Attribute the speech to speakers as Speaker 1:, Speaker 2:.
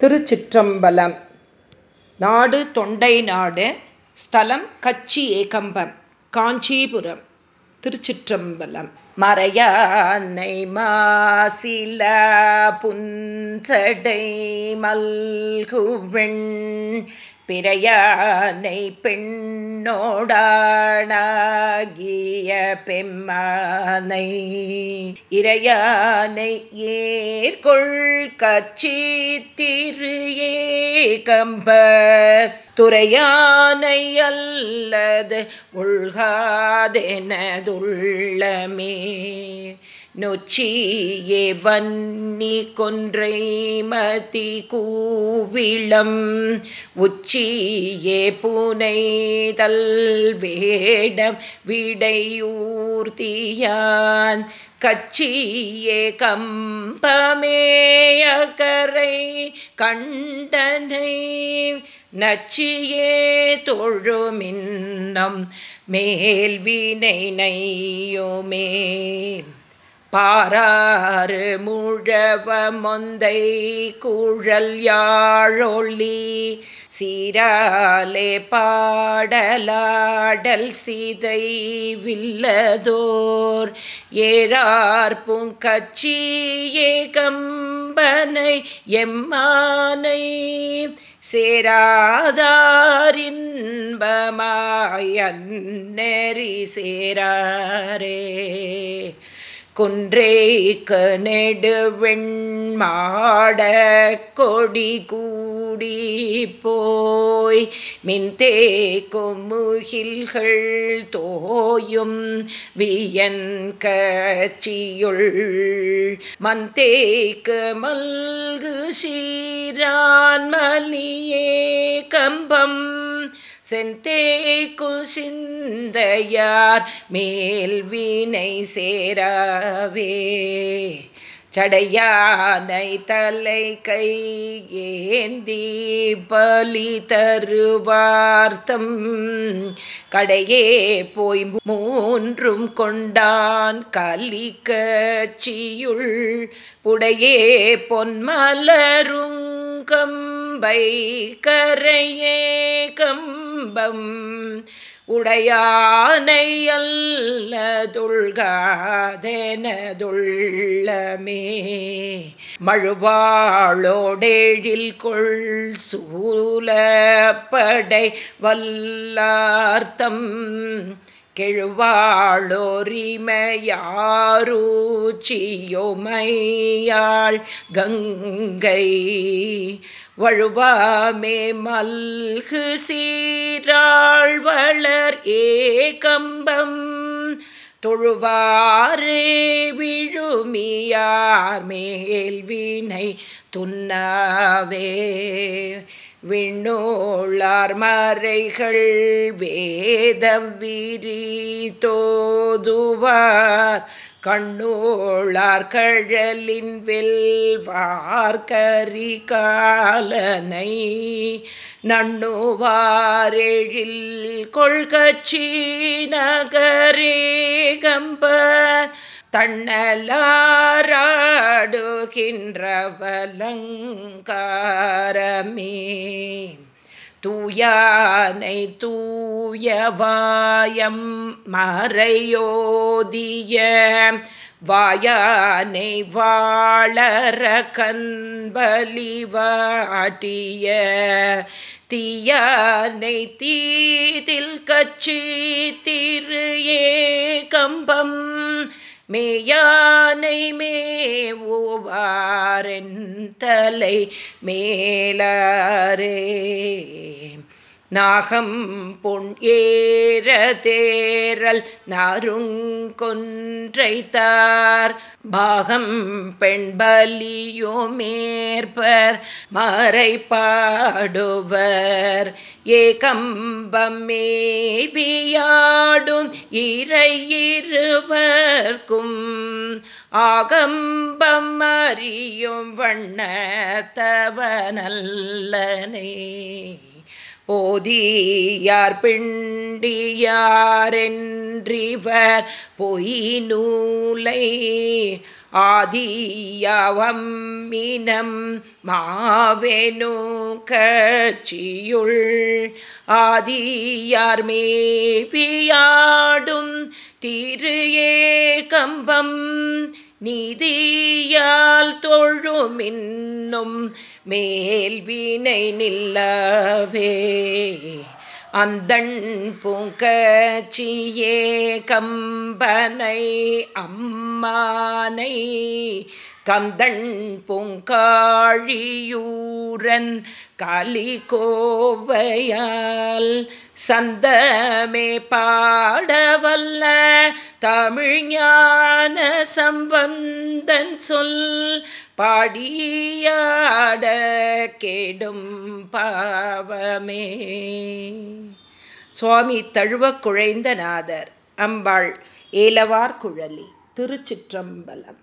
Speaker 1: திருச்சிற்றம்பலம். நாடு தொண்டை நாடு ஸ்தலம் கச்சி ஏகம்பம் காஞ்சிபுரம் திருச்சிற்றம்பலம். மறையானை மாசில புன்சடை மல்குவெண் பிறையானை பெண்ணோடானாகிய பெம்மானை. இறையானை ஏற்கொள் கச்சி திரு ஏகம்ப. துறையானை அல்லது உள்காதெனதுள்ளமே. நொச்சியே வன்னி கொன்றை மதி கூவிளம் உச்சியே புனைதல் வேடம் விடையூர்த்தியான் கச்சியே கம்பமேயகரை கண்டனை நச்சியே தொழுமின்னம் மேல்வினை நையோமே. பாராறு முழவ மொந்தை கூழல் யாழொளி. சீராலே பாடலாடல் சீதை வில்லதோர். ஏறார் கச்சி ஏகம்பனை எம்மானை. சேராதாரின்பமாயன்னெறி சேராரே. குன்றேக்கு நெடுவெண்மாட கொடி கூடி போய் மின்தேக்கும் முகில்கள் தோயும் வியன் கச்சியுள். மந்தேக்கு மல்கு சீரான் மலியே கம்பம் செந்தேக்கு சிந்தையார் மேல் வீணை சேராவே. சடையானை தலை கை ஏந்தி பலி தருவார்த்தம் கடையே போய் மூன்றும் கொண்டான் கலி கச்சியுள் புடையே பொன்மலருங்கம் கம்பை கரையே கம்பம் உடையானை அல்லதுள்காதெனதுள்ளமே. மழுவாளோடேழில் கொள் சூலப்படை வல்லார்த்தம் கெழுவாளோரிமையாரூச்சியோமையாள் கங்கை வழுவாமே மல்கு சீராள் வளர் ஏகம்பம் தொழுவாரே விழுமியார் மேல் வினை துன்னாவே விண்ணோளார் மறைகள் வேதம் விரி தோதுவார் கண்ணோளார் கழலின் வெல்வார்கரி காலனை நண்ணுவாரெழில் கொள்கச்சி நகரே கம்ப தன்னலாராடுகின்றவலங்காரமே தூயானை தூயவாயம் மறையோதிய வாயானை வாழற கண்பலிவாட்டிய தீயானை தீதில் கச்சி திரு ஏ கம்பம் மேயானை மேவுவாரென் தலை மேலாரே. நாகம் பொன் ஏற தேரல் நாருங்கொன்றைத்தார் பாகம் பெண்பலியோ மேற்பர் மறைப்பாடுவர் பாடுவர் ஏகம்பம் மேபியாடும் ஆகம்பம் அறியும் வண்ணத்தவனல்லனே போதியார் பிண்டியாரென்றிவர் பொய் நூலை ஆதியாவம் மீனம் மாவெனு கட்சியுள் ஆதியார் மேபியாடும் திரு ஏ கம்பம் நீதியால் தொழுமின்னும் மேல்வினை நில்லவே. அந்தண் பூங்கச்சியே கம்பனை அம்மானை கந்தன் பூங்காழியூரன் கலிகோவையால் சந்தமே பாடவல்ல தமிழ்ஞான சம்பந்தன் சொல் பாடியாட கேடும் பாவமே. சுவாமி தழுவ குழைந்த நாதர் அம்பாள் ஏலவார் குழலி திருச்சிற்றம்பலம்.